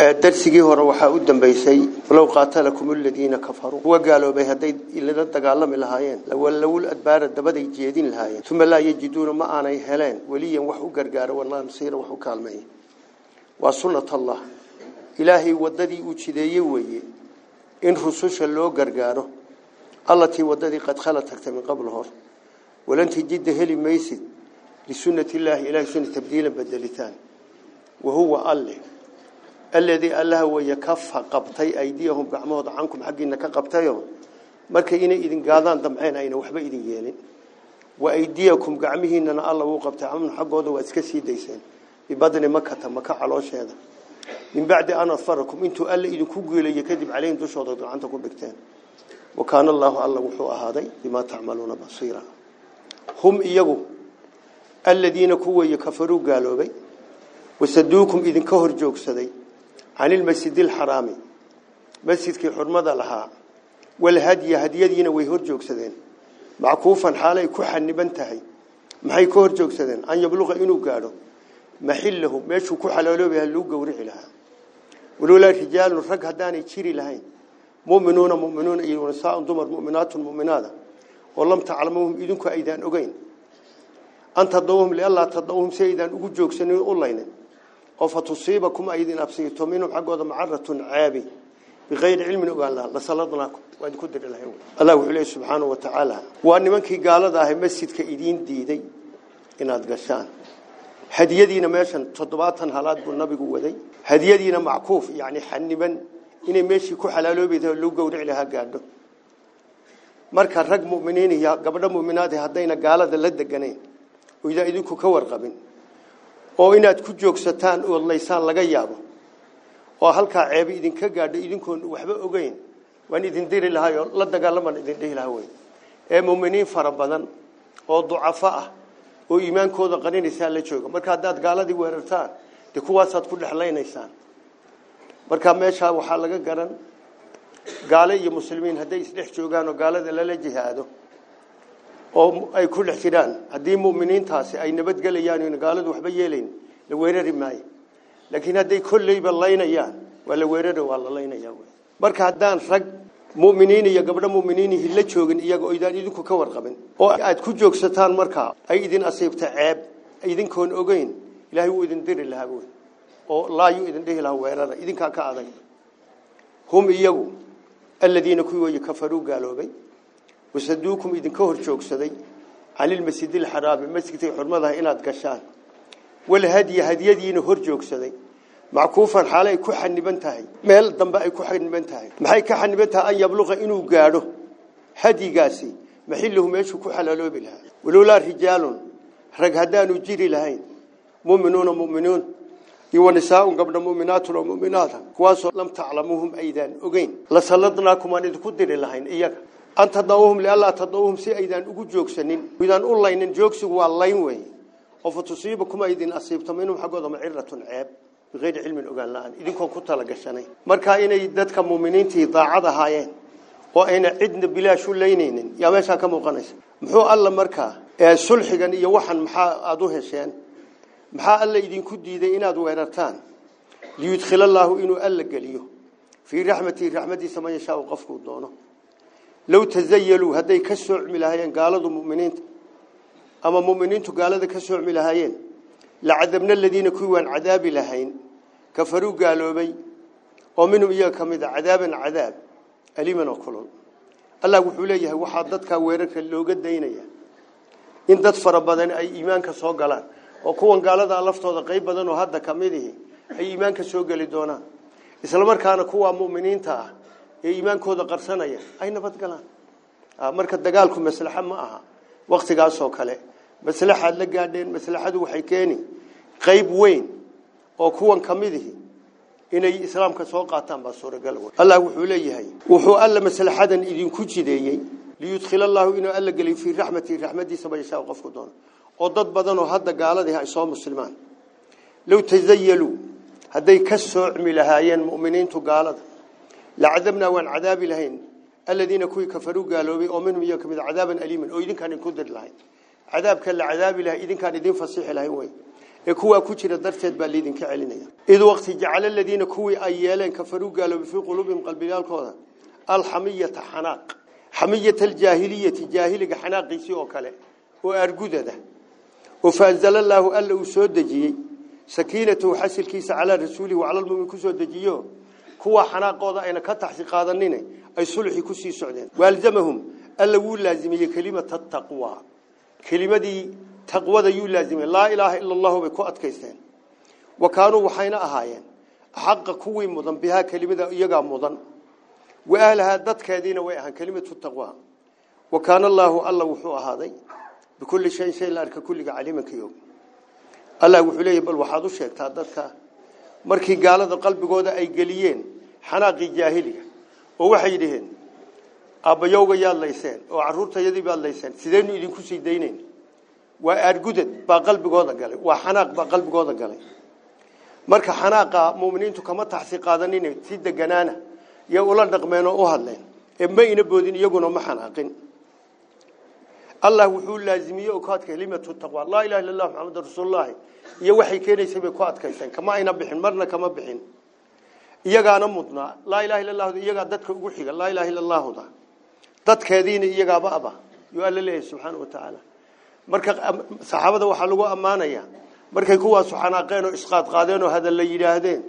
darsigii hore waxaa u dambeysay low qaatalakum aladiina kafaruu kuwa gaaloobay hadday ilala dagaalami lahaayeen lawallawul adbaara dabaday jeedin lahaayeen uma laa yajiduuna ma aanay heleen weliyan wax u gargaaro walaa nasiira wax u kaalmeeya waa sunnat allah ilaahay wadadii uu jideeyey weeye in rususha loo gargaaro allatii wadadii qad khala tagtay min qabl hor walan tajida heli maysid lisunnati illaahi ilahay sunna tabdiilan bedelitaan wahuwa alleh alladii allaha weeye kafa qabtay aydiyahum gacmahooda cankum xaggiina ka qabtayo markay inay idin gaadaan damceen ayna waxba idin yeelin wa aydiyakum gacmihiinana alla wuu qabtay camnu xaggooda waa iska sii dayseen bibadni makata maka caloosheeda min bacdi an adfarakum intuu alla idinku geelayo kadib calayhim dushooda gacanta ku dhigteen wa kaana allaahu alla wuxuu ahaaday bimaa tacmaluuna basiira hum iyagu aladiina kuweeye kafaruu gaaloobay wasaduukum idinka hor joogsaday can ilmasjidi alxaraami masjidkii xurmada lahaa walhadya hadyadiina way hor joogsadeen mackuufan xaalay ku xaniban tahay maxay ka hor joogsadeen an yabluqa inuu gaadho maxillahu meeshuu ku xalaaloobaha lagu gowrici lahaa walowlaa rijaalun rag haddaanay jiri lahayn muminuuna muminuuna iyo nisaaun dumar muminaatun muminaada oo lam taclamuuhum idinku aydaan ogeyn an tadawhum liallaa tadawhum si aydaan ugu joogsanin u laynin وفتصيبكم أيدي نفسي تؤمنوا حق هذا معرة عابي. بغير علم وقال لا. لصلتناكم وإن كدر الله يقول الله عليه سبحانه وتعالى. وأن كي قال هذا مسجد كإيدين ديدي. إن أدقشان هدية دينا ماشاً تضباطاً هلات بالنبي قوة دي هدية دينا معكوف. يعني حنباً إن ماشي كحلالو بيته اللو قود عليها قاده مركا الرق مؤمنين قبل مؤمنات هدينا قال هذا لدقنين. وإذا إذنكو كوار قبن oo inaad ku joogsataan ood laysaan laga yaabo oo halkaa ceebi idinka gaadho idinkoon waxba ogeyn waan idin diri lahay oo la dagaalamaan idin dhihi lahaa wey ee muminiin fara badan oo ducafo ah oo iimaankooda qarinaysaa la jooga marka haddaad gaaladii weerartaan dee kuwaasaad ku dhexlaynaysaan. Marka meeshaa waxaa laga garan gaale iyo muslimiin hadday isdhex joogaan oo gaalada lala jihaado oo ay ku dhex jiraan haddii muminiintaasi ay nabadgelayaan in gaaladu waxba yeelayn la weerari maayo laakiin hadday kolleyba laynayaan waa la weerara waa la laynaya marka haddaan rag muminiin iyo gabdho muminiinihi la joogin iyaga oo idaan idinku ka warqabin oo aad ku joogsataan markaa ay idin asiibta ceeb idinkoon ogeyn ilaahay wuu idin diri lahaa wey oo laayuu idin dhihi lahaa weerara idinkaa ka adag hum iyagu aladiina kuwii kafaruu gaaloobay وسدوكم إذا كهر شوك سدي على المسجد الحرام المسجد الحرم هذا إلى الكشان والهدية هدية دي نهر جوك سدي معكوفا حاله كح النبنتهاي مال ضمبا كح النبنتهاي محي كح النبنتها أي بلغة إنه قاره هدي قاسي. محلهم إيش كح الألوب لها ولولا رجال رج هدان وجري لهين. مؤمنون مؤمنون. يو نساء قبل مؤمنات ولا مؤمنات. كواس لم تعلموهم أيضا أجين لصلتناكم أن تقدر لهين. إياك. Liallaa tadawuhum si aydaan ugu joogsanin idaan u laynin joogsigu waa layn weeye oo fa tusiibakum aydin asiibto minhum xaggooda maciratun ceeb bikayri cilmin ogaan la-aan idinkoon ku tala gashanay markaa inay dadka muminiintii daacad ahaayeen oo ayna cidna bilaash u laynaynin yaa meeshaa ka muuqanaysa muxuu alla markaa sulxigan iyo waxan maxaa aada u hesheen maxaa alla idinku diiday inaad weerartaan liyudkhil allaahu inuu alla geliyo fii raxmatihi raxmadiisa man yashaau qofkuu doono low tazayaluu hadday ka soocmi lahaayeen gaaladu muminiinta ama muminiintu gaalada ka soocmi lahaayeen lacadabna aladiina kuwii waan cadaabi lahayn kafaruu gaaloobay oo minhum iyaga ka mid a cadaaban cadaab aliman oo kulol allah wuxuu leeyahay waxaa dadkaa weerarka looga daynaya in dad fara badan ay iimaanka soo galaan oo kuwan gaaladaa laftooda qayb badan oo hadda ka mid ihi ay iimaanka soo geli doonaan isla markaana kuwaa muminiinta ah ee iimaankooda qarsanaya ay nabad galaan marka dagaalku maslaxa ma aha waktigaasoo kale maslaxaad la gaadheen maslaxadu waxay keeni qayb weyn oo kuwan ka mid ihi inay islaamka soo qaataan baa suuragal wey allah wuxuu leeyahay wuxuu alla maslaxadan idinku jideeyey liyudkhil allahu inuu alla geliyo fii raxmatihi raxmadiisa ma yashaa qofku doono oo dad badan oo hadda gaaladii ay soo muslimaan low tazayaluu hadday ka soocmi lahaayeen mu'miniintu gaalada lahayn aladiina kuwii kafaruu gaaloobay oo minhum iyaga kamid cadaaban aliiman oo idinkaan idinku diri lahayn cadaabka la cadaabi lahay idinkaan idin fasixi lahayn wey ee kuwa ku jira darteed baa liidinka celinaya id waqti jacala alladina kuwii ay yeeleen kafaruu gaaloobay fii quluubihim qalbiyaalkooda alxamiyata xanaaq xamiyata aljaahiliyati jaahiliga xanaaqiisii oo kale oo argudada oo faanzala allaahu alla uu soo dejiyey sakiinatahu xasilkiisa calaa rasuulihi wacala lmumin ku soo dejiyo kuwa xanaaqooda ayna ka taxsi qaadanine ay sulxi ku sii socdeen waalzamahum alla wuu laazimiyey kelimata taqwa kelimadii taqwada yuu laazimiyey laa ilaaha ila allahu bay ku adkaysteen wa kaanuu waxayna ahaayeen xaqa kuwii mudan bihaa kelimada iyagaa mudan wa ahlahaa dadkeediina way ahaan kelimatu taqwa wa kaana allaahu alla wuxuu ahaaday bikulli shayin shay la arka kulliga caliimankayo allah wuxuu leeyahy bal waxaad u sheegtaa dadka markii gaalada qalbigooda ay geliyeen xanaaqii jaahiliga oo waxay dhaheen aabbayowga yaad layseen oo caruurtayadii baad layseen sideynu idinku sii daynayn waa aargudad baa qalbigooda galay waa xanaaq baa qalbigooda galay marka xanaaqa muuminiintu kama taxsi qaadanin si deganaana iyo ula dhaqmeen oo u hadleen ee ma ina boodin iyaguna ma xanaaqin الله وحول لازمية وكاد كلمة التقوى لا إله إلا الله محمد رسول الله. يوحي كيني سبي كاد كيسان كما ينبحن مرنا كما بحن. يجا نمطنا لا إله إلا الله يجا دتك وحي لا إله إلا الله ده. دتك هذين يجا بأبا. يقول له سبحانه وتعالى. مرك صحابة وحلوة أمانة يا مرك قوة سبحانه قينو إسقاط قادينو هذا اللي يراهدين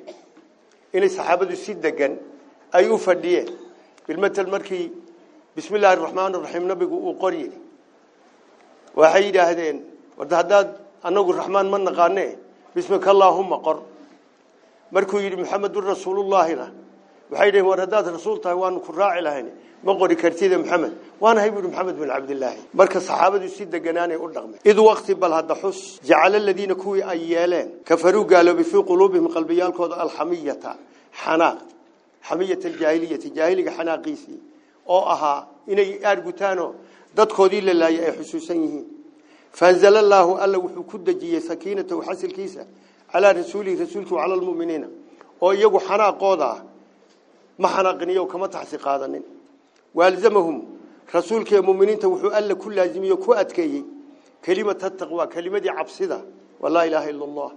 إن صحابة السيد دجن أيوفديه بالمثل مركي بسم الله الرحمن الرحيم. نبي قريدي waxay yidhaahdeen warda haddaad anagu raxmaan ma naqaane bismika allaahuma qor markuu yidhi maxamedun rasuulullaahina waxay yidhaheen war haddaad rasuul tahay waanu ku raaci lahayn ma qori kartida maxamed waanahay buuhi maxamed bin cabdilaahi marka saxaabadu si deganaanay u dhaqmeen id waqti bal hadda xus jacala aladiina kuwii ay yeeleen kafaruu gaaloobay fii quluubihim qalbiyaalkooda alxamiyata xanaaq xamiyata aljaahiliyati jaahiliga xanaaqiisii oo ahaa inay aargutaanoo dadkoodii la laayay ay xusuusan yihiin faanzala allaahu alla wuxuu ku dejiyey sakiinatahu xasilkiisa calaa rasuulihi rasuulkii wacala almu'miniina oo iyagu xanaaqooda ah ma xanaaqiniyo kama taxsi qaadanin waalzamahum rasuulka ee mu'miniinta wuxuu alla ku laazimiyey ku adkeeyey kelimata taqwa kelimadii cabsida walaa ilaaha illa allah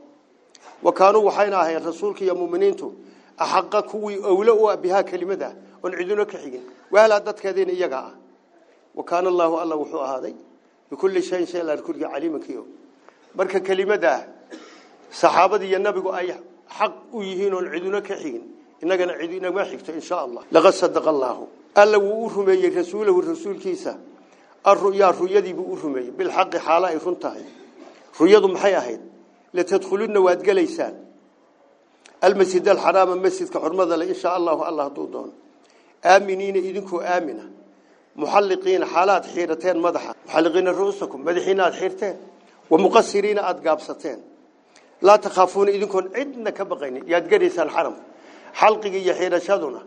wa kaanuu waxayna ahayn rasuulka iyo mu'miniintu axaqa kuwii owlo u ah bihaa kelimada oon cidino ka xigin wahalaa dadkeediina iyaga ah وكان الله الله وحو هذا بكل شيء شيء لا كل marka kelimada saxaabada iyo nabigu ay xaq u yihiin oo ciduna ka xigin inagana cidina ma xigto insha Allah laga sadaqa Allah alla wuu rumeeyay rasuulahu rasuulkiisa arruya ruyadii buu rumeeyay bil xaq xaala ay runtahay ruyadu maxay ahayd la tadkhuluna waad galeysaan المسجد الحرام مسجد كحرمه ان شاء الله الله دون امنين idinku aamina محلقين حالات حيرتين مدحة محلقين رؤوسكم مدحين حيرتين ومقصرين أد قابستين. لا تخافون إذنكم عدنا كبغين يدقريس الحرم. حلقي يحير شادنا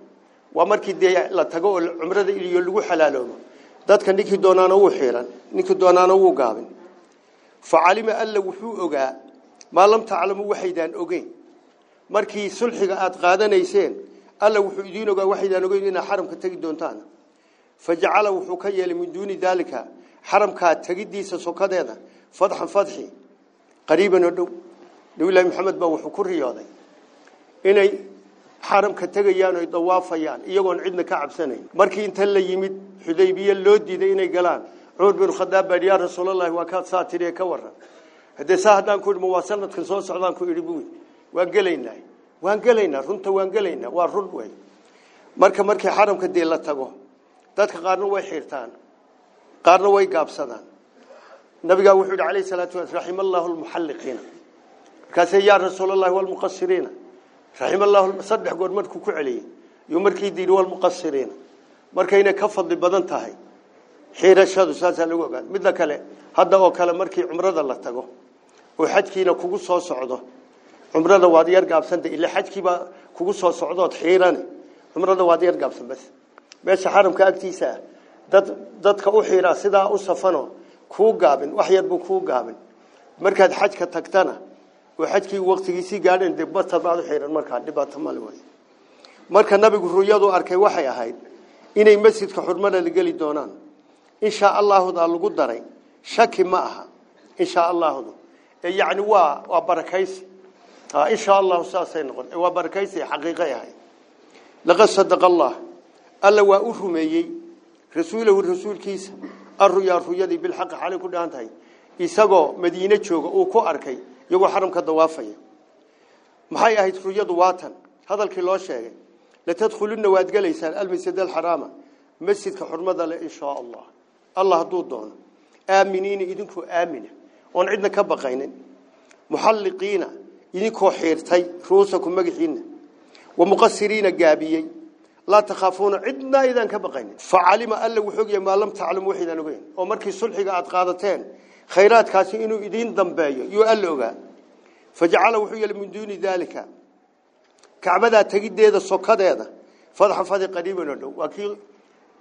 ومركي دي لا تقول عمرة إلي يلقوا حلالهم ذاتك نيكي دونانا وحيرا نيكي دونانا وقابن فعلم ألا وحو أقا ما لم تعلموا وحيدان أقين مركي سلحي أد قادنيسين. ألا وحو إذين وحيدان أقين إنا حرم كتاقي دونتانا. فجعل وحكي من دون ذلك. حرم كاتجدي سسكذا فضح فضحي. قريبا ندو. نقول محمد بوح كر رياضي إني حرم كاتجيان ويدوافا يان يجون عندنا كعب سنين مركي أنت اللي يمد حديبية اللودي ذي إني جلان عود بن خداب بريار رسول الله وكان ساتري كورا هذا ساهدان كل مواصلة خصوصا ساهدان كل يربوي وانقلينا. وانقلينا. رنت وانقلينا. وارنوي. مركي مركي حرم كدي الله تبوه dadka qaarna way xirtaan qaarna way gaabsadaan nabiga wuxuu yiri kaleey salaatu rahimallahu almuhalliqina kaasay yaa rasuulullaahi wal muqassirina rahimallahu saddex goor markuu ku celiyay iyo markii diiday wal muqassirina markayna ka fadli badan tahay xirashadu saasa lagu ogaan mid kale hadda oo kale markii umrada la tago oo xajkiina kugu soo socdo umrada waad yar gaabsanta ilaa xajkiiba kugu soo socdo xiirane umrada waad yar gaabsan bas u xiira sida u safano ku gaabin wax yar buu ku gaabin markaad xajka tagtana oo xajkii waqtigiisii gaadheen dibata baad u xiiran markaa dhibaato mal way marka nabigu ruuyadu arkay waxay ahayd inay masjidka xurmada la gali doonaan insha Allah daa lagu daray shaki ma aha insha Allah يعني barakaysi ha insha Allah saasay noqon waa barakaysi xaqiiqo yahay laqad sadaqa Allah alla waa u rumeeyay rasuulahu rasuulkiisa arruya ruyadi bil haqq xalay ku dhaantahay isagoo madiina jooga uu ku arkay iyagoo xaramka dawaafaya maxay ahayd ruyadu waatan hadalkii loo sheegay la tadkhuluna waad galaysaan almasjid alharama masjidka xurmada leh insha Allah Allah haduu doono aaminiina idinku aamina oon cidna ka baqaynin muxalliqiina idinkoo xiirtay ruusakum magaxiina wa muqassiriina gaabiyey لا تخافون عدنا إذا كبقين فعلم ألا وحوق ما لم تعلم وحيدا نقين ومركي صلحي قاعد قادتين خيرات كاسي إنو إدين ضمبايا يؤلوغا فجعل وحوق من دون ذلك. كعبدا تقيد هذا السكاد هذا. فضح فضي قريبا له وكي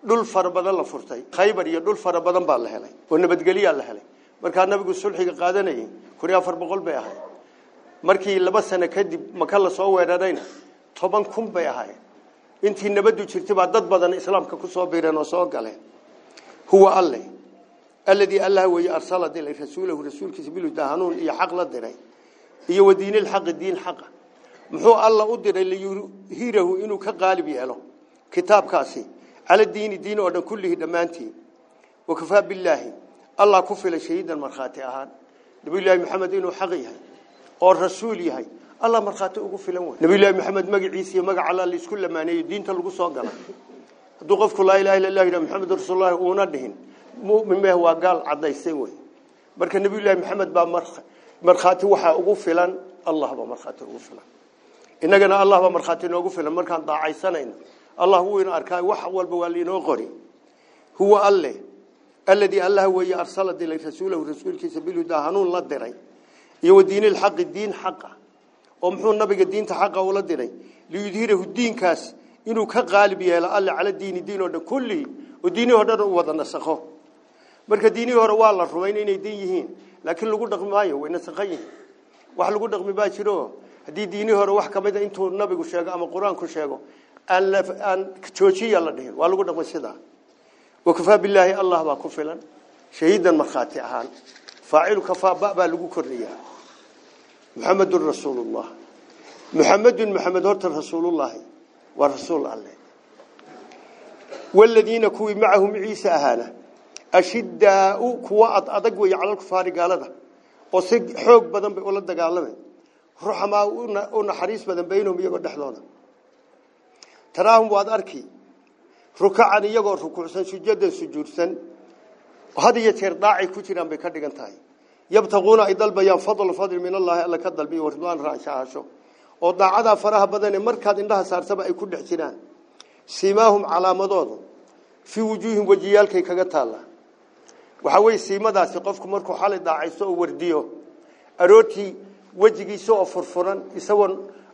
دول فربضا لفرتي. خيبر يا دول فربضا بالله لي ونبت قليا الله لي مركان نبقو صلحي قادني كوريا فربغل بيها مركي لبس سنة مكالا سوى رادين طبعا كم بيها هاي intii nabadu jirtay baa dad badan islaamka ku soo biireen oo soo galeen huwa alle alladii allah weeye arsala dilay rasuulahu rasuulkiisa bilhuda hanuun iyo xaq la diray iyo wadiini lxaqi diin xaqa muxuu alla u diray liyuhirahu inuu ka qaalib yeelo kitaabkaasi cala diini diin oo dhan kullihii dhammaantiin wakafaa billaahi allah ku filay shahiidan markhaati ahaan nabiyullaahi maxamed inuu xaq yahay oo rasuul yahay allah markhaati ugu filan wey nabiyullaahi maxamed magaciisa iyo magaca alla la isku lamaaneeyo diinta lagu soo gala hadduu qofku laa ilaha illa allah yidhaha maxamed rasuulullahi uuna dhihin mu'min meh waa gaal cadaystay wey marka nabiyullaahi maxamed baa markhaati waxaa ugu filan allah baa markhaati ugu filan innagana allah baa markhaati noogu filan markaan daacaysanayno allah wuu ina arkaa wax walba waa liinoo qori huwa alle alladii allah weeye arsala dilay rasuulahu rasuulkiisa bilhudaa hanuun la diray iyo wadiini lxaqi diin xaqa oo muxuu nabiga diinta xaqa ula diray liyudhirahu diinkaas inuu ka qaalib yeelo alle cala diini diin oo dhan kullihi oo diinihii dhan u wada nasakho marka diinihii hore waa la rumayn inay diin yihiin laakiin lagu dhaqmi maayo way nasakhan yihiin wax lagu dhaqmi baa jiro haddii diinihii hore wax ka mid a intuu nabigu sheego ama qur-aanku sheego aan aan joojiya la dhihin waa lagu dhaqmay sidaa wakafaa billaahi allah baa ku filan shahiidan markhaati ahaan faacilu kafaa ba baa lagu kordhiyaa muxamedun rasuulullah muxamedun maxamed horta rasuulullaahi waa rasuul alle waladiina kuwii macahu maciise ahaana ashidaau kuwa ad adag weeye cala lkufaari gaalada oo si xoog badan bay ula dagaalameen ruxamaa u naxariis badan baynahum iyagoo dhexdooda taraahum waad arki rukacan iyagoo rukuucsan sujadan sujuudsan had iyo ay dalbayaan fadl fadl min allahi alla ka dalbiyo waridwaan raashaasho oo daacadaa faraha badan markaad indhaha saartaba ay ku dhex jiraan siimaahum calaamadoodu fii wujuuhim wejiyaalkay kaga taalla waxaa weye siimadaasi qofku markuu xalay daacaysto oo wardiyo aroortii wejigiisa oo furfuran isagoon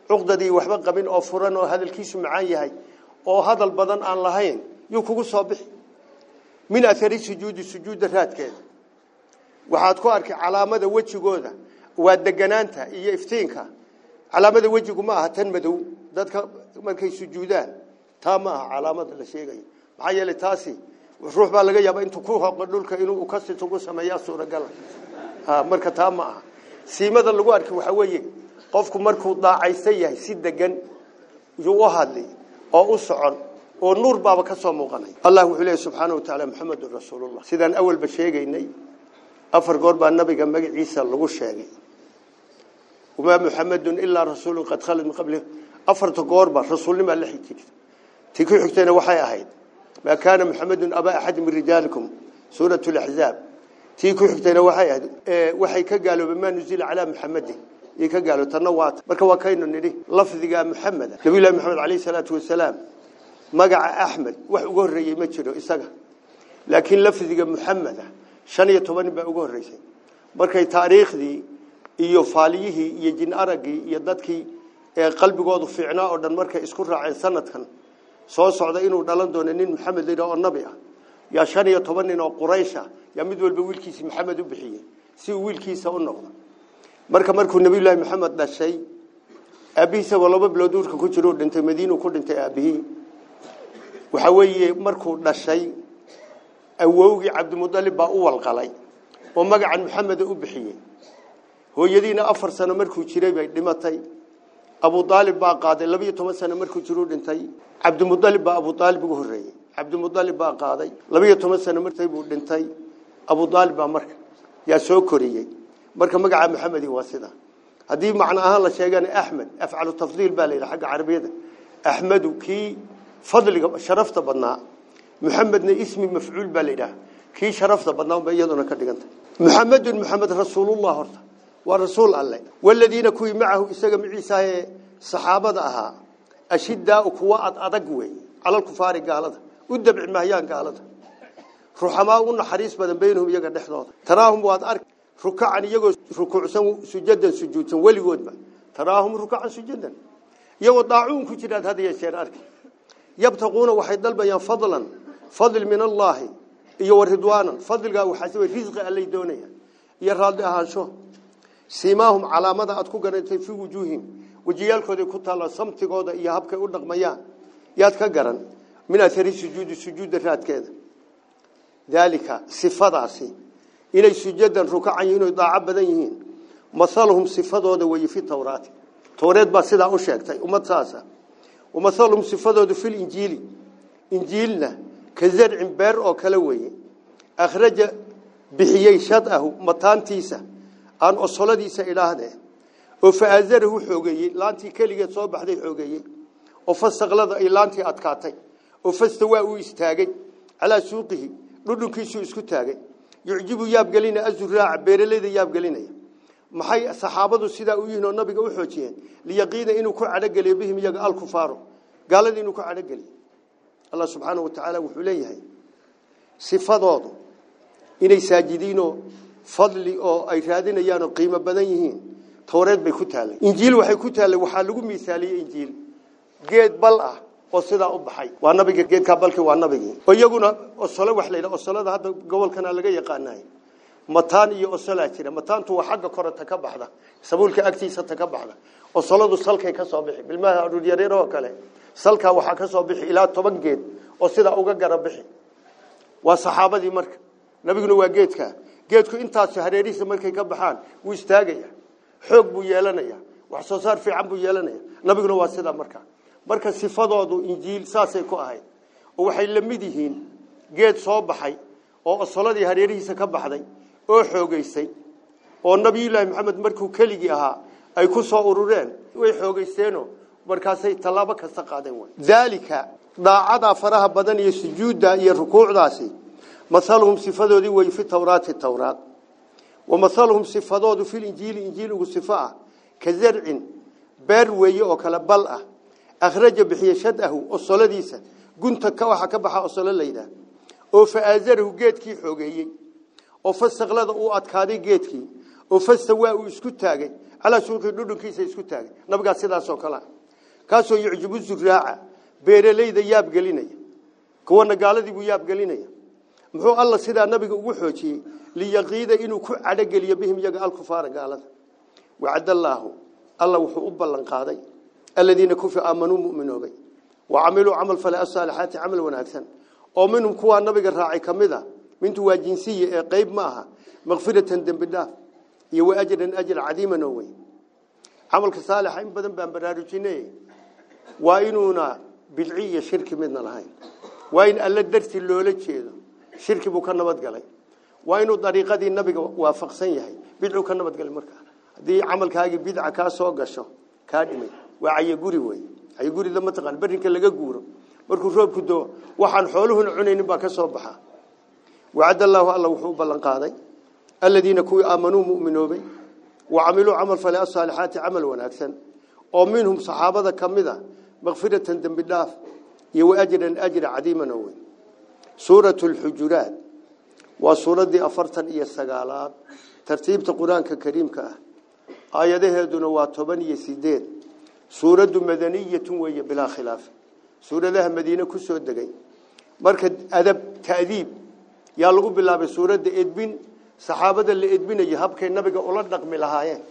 cuqdadii waxba qabin oo furan oo hadalkiisu macaan yahay oo hadal badan aan lahayn yuu kugu soo bixi min aari sujuudi sujuudda raadkeeda waxaad ku arkay calaamada wejigooda waa deganaanta iyo iftiinka calaamada wejigu ma aha tan madow dadka markay sujuudaan taa ma aha calaamada la sheegayo maxaa yeelay taasi ruux baa laga yaaba intuu ku hoqo dhulka inuu ukasito ku sameeyaa suuragal marka taa ma aha siimada lagu arkay waxaa weeye qofku markuu daacaysan yahay si degan yuu u hadli oo u socon oo nuur baaba ka soo muuqanay allah wuxuu leeyahy subxaanahu watacaala maxamedun rasuulullah sidaan awalba sheegaynay أفر قربا النبي كما عيسى الله الشيء وما محمد إلا رسول قد خلد من قبله أفر قربا رسول ما اللي حيتك تكوي حكتين وحي أهيد ما كان محمد أبا أحد من رجالكم سورة الأحزاب تيكو حكتين وحي أهيد وحي كقالوا بما نزيل على محمد يكقالوا تنوات بركوا كينو نري لفظي محمد نبي الله محمد عليه الصلاة والسلام مقع أحمد وحي قهر ريما تشيرو لكن لفظي محمد محمد shan iyo toban baa uga horreysay markay taariikhdii iyo faaliyihii iyo jin araggii iyo dadkii qalbigoodu fiicnaa oo dhan markay isku raaceen sanadkan soo socda inuu dhalan doono nin maxamed la oo nabi ah yaa shan iyo toban nin oo quraysha yaa mid walba wiilkiisii maxamed u bixiyey si uu wiilkiisa u noqdo marka markuu nabiyullaahi maxamed dhashay aabbihiisagoo laba bilood uurka ku jiro dhintay madiinu ku dhintay aabbihii waxaa weeye markuu dhashay awowgii cabdimudalib baa u walqalay oo magacan maxameda u bixiyey hooyadiina afar sano markuu jiray bay dhimatay abu aalib baa qaaday labiyo toban sano markuu jiruu dhintay cabdimudalib baa abu aalib ugu horreeyey cabdimudalib baa qaaday labiyo toban sano martay buu dhintay abu aalib baa marka yaa soo koriyey marka magaca maxamedi waa sida haddii macno ahaan la sheegana axmed afcalu tafdiil baa la yidhaha xagga carabiyada axmedu fadliga sharafta badnaa محمد اسم مفعول بلده كي شرفت بدنا بيجدنا كديكنت محمد محمد رسول الله هرت ورسول الله. والذين كوي معه استجم عيسى صحابة أها أشدة أقوات أدقوي. على الكفار قالت. أدب المهيان قالت. رحماء ونحريس بدن بينهم يجد نحنات تراهم بعد أرك. ركع عن يجوز ركع سو سجدا سجود ولي ودم تراهم ركع عن سجدا يوضعون كتير هذا يشير أرك. يبتغون وحيد الله فضلا. فضل من الله. إيوه يوردوانا فضل جاو حسوي رزق اللي دونيا يرد أهانشو سيماهم على ماذا أتكو في وجوههم. وجيالك ودي كتا الله سمتك ودي يهبك أردق ميا يادك قرن من أثر سجود سجود الرات كذا ذلك صفة عصي. إلي سجدا ركعا ينو يضاع بدنيهين مثالهم صفة ودي وي في التوراتي توريد با سيدا أشيكتاي ومثالهم صفة في الإنجيل. إنجيلنا. Bixiyey shadahu mataantiisa aan osoladiisa idhaahdee oo faazarahu xoogeeyey laantii keligeed soo baxday xoogeeyey oo fasaqlada ay laantii adkaatay oo fasta waa uu istaagay calaa suuqihi dhudhunkiisuu isku taagay yucjibu yaabgelina azuraaca beeralayda yaabgelinaya maxay saxaabadu sidaa u yihiin oo nabiga u xoojiyeen liyaqiina inuu ku cadhogeliyo bihim iyaga alkufaaro gaaladii inuu ku cadhogeliyo bay ku taallay injiil waxay ku taallay waxaa lagu miisaaliyey injiil geed bal ah oo sidaa u baxay waa nabiga geedkaa balki waa nabigii oo iyaguna osolo wax la yidhaha osolada hadda gobolkana laga yaqaanaay mataan iyo osolaa jira mataantu waa xagga kore ta ka baxda sabuulka agtiisa ta ka baxda osoladu salkay ka soo bixi bilmaha adhuuryareer oo kale salkaa waxaa ka soo bixi ilaa toban geed oo sidaa uga gara bixi waa saxaabadii marka nabiguna waa geedka geedku intaas hareerihiisa markay ka baxaan wuu istaagaya xoog buu yeelanaya wax soo saar fiican buu yeelanaya nabiguna waa sidaa marka marka sifadoodu injiil saasay ku ahayd oo waxay la mid yihiin geed soo baxay oo osoladii hareerihiisa ka baxday oo xoogeysay oo nabiyullaahi maxamed markuu keligii ahaa ay ku soo urureen way xoogeysteeno markaasay tallaabo kasta qaadeen way daalika daacadaa faraha badan iyo sujuudda iyo rukuucdaasi mahaluhum sifadoodii wey fi tawraati tawraat wa mahaluhum sifadoodu fi linjiili injiil ugu sifo ah ka zarcin beer weeye oo kale bal ah akhraja bixiye shadahu osoladiisa gunta ka waxa ka baxa osolo layidhaah oo faazarahu geedkii xoogeeyey oo fasaqlada uu adkaaday geedkii oo fasta waa uu isku taagay calaa suuqii dhudhunkiisa isku taagay nabigaa sidaasoo kale kaasoo yucjibu zuraaca beeralayda yaabgelinaya kuwana gaaladii buu yaabgelinaya muxuu alla sidaa nabiga ugu xoojiyey liyaqiida inuu ku cadhogeliyo bihim iyaga alkufaara gaalada wacadallaahu alla wuxuu u ballan qaaday aladiina kufi aamanuu muminoobay wa camiluu camal fale asaalixaati camal wanaagsan oo minhum kuwaa nabiga raacay ka mid a mintu waa jinsiya ee qeyb ma aha makfiratan dembi dhaaf iyo wa ajran ajr cadiiman oo weyn camalka saalixa in badan baan baraarujinay وينونا بالعية شرك من الهين وين ألا الدرس اللولة جيده شرك بو كان نبات قلي وينو طريقة دي النبي وافق سنيه بدعو كان نبات قلي مركا. دي عمل كاقي بدعا كاسو قشو. كادمي. وعي قوري وي. عي لما تقال. برنك لقا قورو. مركو شوب كدو. وحان حولهن عنين باكا صوبحا وعد الله الله وحوب بلنقاضي الذين كوي آمنوا مؤمنوا بي. وعملوا عمل فلا الصالحات عمل وناكسن. Makfiratan dembi dhaaf iyo wa ajran ajra cadiiman oo weyn suuratu lxujuraat waa suuraddii afartan iyo sagaalaad tartiibta qur-aanka kariimka ah aayadaheeduna waa toban iyo sideed suuraddu madaniyatun weeye bilaa khilaaf suuradaha madiine ku soo degay marka adab ta'diib yaa lagu bilaabay suuradda edbin saxaabada la edbinayo habkay nabiga ula dhaqmi lahaayeen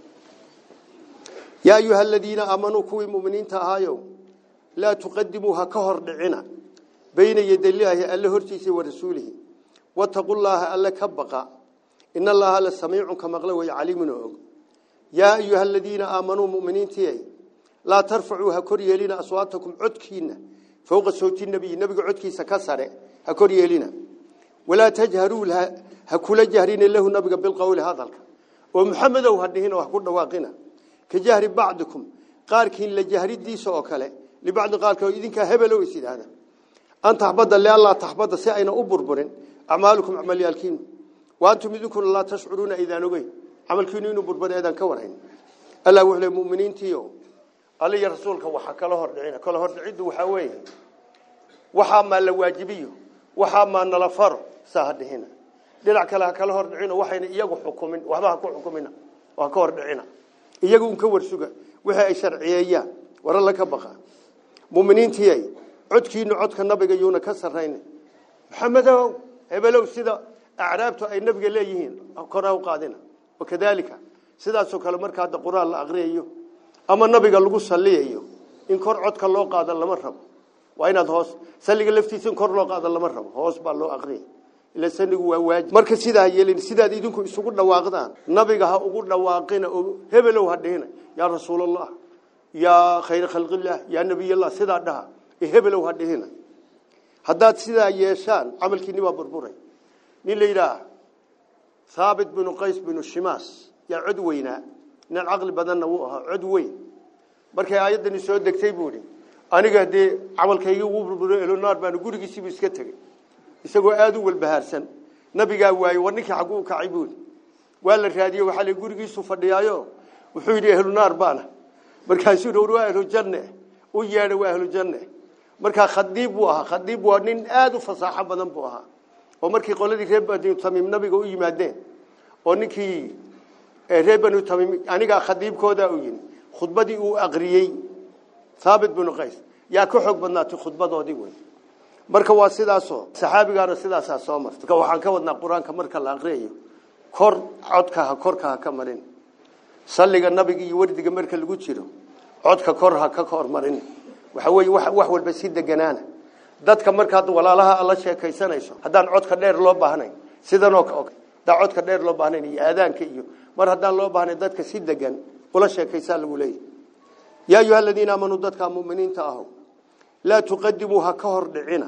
yaa ayuha aladiina aamanuu kuwii muminiinta ahaayow laa tuqadimuu ha ka hor dhicina bayna yadayllaahi alle hortiisa wa rasuulihi wataqu llaaha alle ka baqa in allaha la samiicun ka maqla way caliimun oo og yaa ayuha aladiina aamanuu muminiintii laa tarfacuu ha kor yeelina aswaatakum codkiina fowqa sawti nabiyi nabiga codkiisa ka sare ha kor yeelina walaa tajharuu ha kula jahrina lahu nabiga bilqowli hadalka oo muxamedow ha dhihin oo ha ku dhawaaqina ka jahri bacdikum qaarkiin la jahridiisa oo kale libacdi qaarka oo idinkaa hebelow is yidhaahda an taxbada liallaa taxbada si ayna u burburin acmaalukum camalyaalkiinu wa antum idinkuna laa tashcuruuna aydaan ogeyn camalkiinu inuu burbura eedaan ka warhayn allah wuxuu le muminiintiio aliya rasuulka waxa kala hordhicina kala hordhiciddu waxaa weeye waxaa maa iyagu un ka warsuga wixii ay sharciyeeyaan war alla ka baqa muminiintiiyay codkiinu codka nabiga yuuna ka sarrayn maxamedow hebelow sida acraabtu ay nabiga leeyihiin kor ha u qaadina wakadaalika sidaasoo kale marka hadda qur-aan la aqriyayo ama nabiga lagu saliyayo in kor codka loo qaado lama rabo waa inaad hoos saliga laftiisa in kor loo qaado lama rabo hoos baa loo aqriyay ila sanigu waa waajib marka sidaa yeelin sidaad idinku isugu dhawaaqdaan nabiga ha ugu dhawaaqina oo hebelow ha dhihina yaa rasuulallah yaa khayr khalqillah yaa nabiyallah sidaa dhaha hebelow ha dhihina haddaad sidaa yeeshaan camalkiinni baa burburay nin la yidhaah thaabit binu qays binu shimaas yaa cod weynaa nin caqli badanna wuu ahaa cod weyn markay aayaddani soo degtay buu idhi aniga dee camalkaygii ugu burburo elonaar baanu gurigiisiibuu iska tegey isagoo aada u walbahaarsan nabigaa waaye war ninkii xagguu kacay buui waa la raadiyey waxaa la gurigiisu fadhiyaayo wuxuu yidhi ehlunaar baana markaasuu dhowr waa ehlujanne u yeedhay waa ehlujanne markaa khadiib buu ahaa khadiib waa nin aada u fasaaxo badan buu ahaa oo markii qoladii reer banu tamiim nabiga u yimaadeen oo ninkii reer banu tamiim anigaa khadiibkooda u yimi khudbadii uu aqriyey thaabit binu qays yaa ka xoog badnaatay khudbadoodii wey marka waa sidaasoo saxaabigaana sidaasaa soo martay marka waxaan ka wadnaa qur-aanka marka la aqriyayo kor codka ha korka ha ka marin salliga nabiga iyo wardiga marka lagu jiro codka kor ha ka kor marin waxa weeye wax walba si deganaana dadka markaad walaalaha alla sheekaysanayso haddaan codka dheer loo baahnayn sidanoo ka og haddaan codka dheer loo baahnayn iyo aadaanka iyo mar haddaan loo baahnayn dadka si degan ula sheekaysaa lagu leeyahy yaa ayuha aladiina aamanuu dadka muminiinta aho laa tuqadimuu ha ka hor dhicina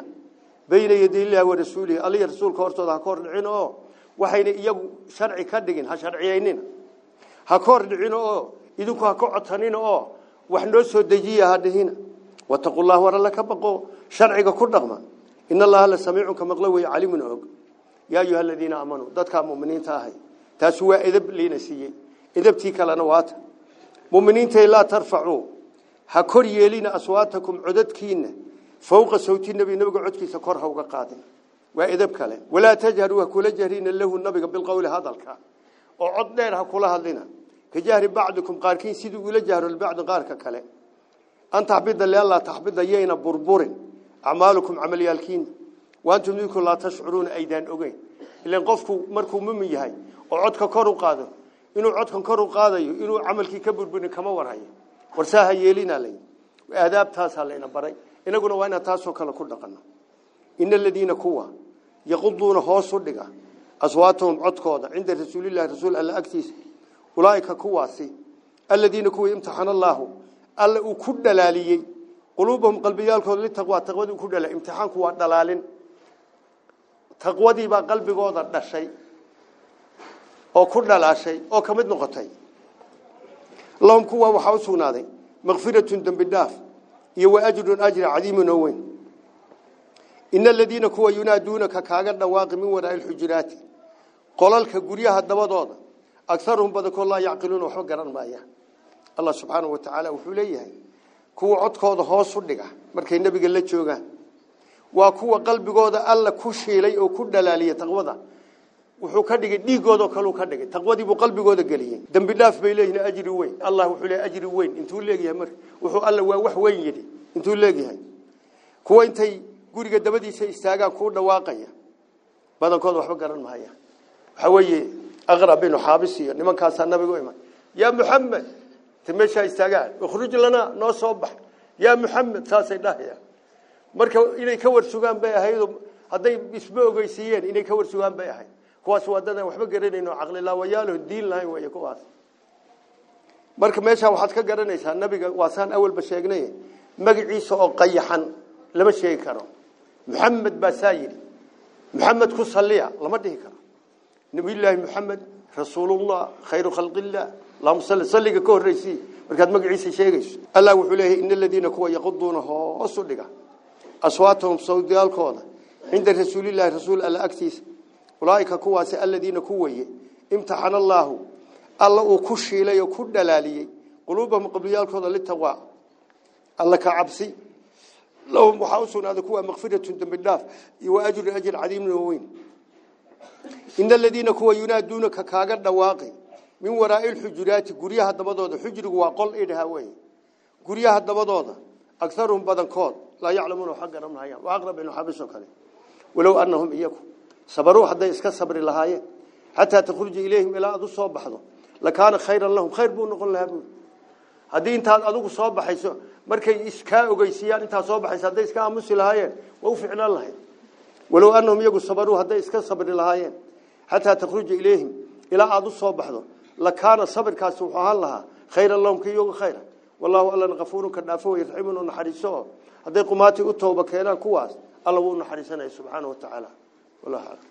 sharci ka dhigin ha sharciyaynina ha ka hor dhicina oo idinku ha ka cotanina oo wax noo soo dejiya ha dhihina wataquu llah war alla ka baqo sharciga ku dhaqma in allaha la samiicun ka maqlo wey calimun og yaa ayuha aladiina aamanuu dadkaa muminiinta ahay taasi waa edab liina siiyey edabtii kalena waata muminiintay laa tarfacuu ha kor yeelina aswaatakum codadkiina فوق صوت النبي نبي قعد في سكره وقاعدين وإذا بكله ولا تجهروه كل جهرين له النبي بالقول هذا الكا وعدنا له كل هذينا كجهر بعضكم قاركين سيدوا ولا جهر البعض قارك كله. أن تحبذ اللي الله تحبذ يينا بربورين أعمالكم عملي الكين. وأنتم يكون لا تشعرون أيدان أجين اللي نقفكم مركم من يهاي. وعدك كارو قادة. إنه عدك كارو قادة إنه عملك كبر بني كما ورساه يلين عليه وأذاب تاسه علينا بري. Inaguna waa inaan taasoo kale ku dhaqano ina aladiina kuwa yaquduuna hoos u dhiga aswaatahum codkooda cinda rasuulillahi rasuul alla agtiisa ulaaika kuwaasi aladiina kuwa imtixana allaahu alla uu ku dhalaaliyey quluubahum qalbiyaalkooda litaqwa taqwadii ku dhala imtixaanku waa dhalaalin taqwadii baa qalbigooda dhashay oo ku dhalaashay oo ka noqotay lahum kuwa waxaa u sugnaaday makfiratun dembi iyo wa ajrun ajri cadiimun oo weyn ina aladiina kuwa yunaaduunaka kaaga dhawaaqi min waraai lxujuraati qolalka guryaha dabadooda agaruhum badankood laa yacqiluuna waxba garan maayaan allah subxaanahu wa tacaala wuxuu leeyahay kuwa codkooda hoos u dhiga markay nebiga la joogaan waa kuwa qalbigooda alla ku shiilay oo ku dhalaaliya taqwada wuxuu ka dhigay dhiigoodoo kaleu ka dhigay taqwadii buu qalbigooda geliyey dembi dhaaf bay leeyihin ajri weyn allah wuxuu leeyahay ajri weyn intuu leegyahay marka wuxuu alla waa wax weyn yidhi intuu leegyahay kuwa intay guriga dabadiisa istaagaan kuu dhawaaqaya badankooda waxba garan mahaya waxaa weeye aqra binu xaabis iyo nimankaasaa nabiga u iman yaa muxamed ta meeshaa istaagaan ikhruj lanaa noo soo bax yaa muxamed saasay dhahayaan marka inay ka warsugaan bay ahayd hadday isma ogeysiiyeen inay ka warsugaan bay ahayd kuwaas waa dadaan waxba garanayno caqlilaawayaalo diin lahayn wey kuwaas marka meesha waxaad ka garanaysaa nabiga waasaan awalba sheegnay magaciisa oo qayaxan lama sheegi karo maxamed baa saa yidhi maxamed ku salliya lama dhihi karo nabiyullaahi maxamed rasuulullah khayru khalqillah salli salliga ka horreysii markaad magaciisa sheegayso allah wuxuu leeyahay ina aladiina kuwa yaquduuna hoos u dhiga aswaatahum sawdiyaalkooda cinda rasuulillahi rasuul alla ulaaika kuwaasi aladiina ku weye imtixana allaahu alla uu ku shiilay oo ku dhalaaliyey quluubahum qabliyaalkooda litaqwaa alla ka cabsi lahum waxaa u sugnaaday kuwa makfiratun dembi dhaaf iyo wa ajru ajr cadiimin oo weyn ina aladiina kuwa yunaaduunaka kaaga dhawaaqi min waraa'i lxujuraati guryaha dabadooda xujrigu waa qol idhaha wey guryaha dabadooda agaruhum badankood laa yaclamuuna waxa garan mahayaan waa aqrab inu xabisoo kale walow annahum iyaku hadday iska sabri lahaayeen xataa takhruja ilayhim ilaa aad u soo baxdo lakaana khayran lahum khayr buu noqon lahaa haddii intaad adigu soo baxayso markay iskaa ogeysiiyaan intaad soo baxayso hadday iska aamusi lahaayeen waa u ficnaan lahayd walow annahum iyagu sabaruu hadday iska sabri lahaayeen xataa takhruja ilayhim ilaa aad u soo baxdo lakaana sabirkaasi wuxuu ahaan lahaa khayran lahum ka iyagu khayra wallahu allana kafuurun ka dhaafo naxariiso oo hadday qumaati u tooba keenaan kuwaas alla wuu naxariisanaya subxaana wa tacaala wallahu aclam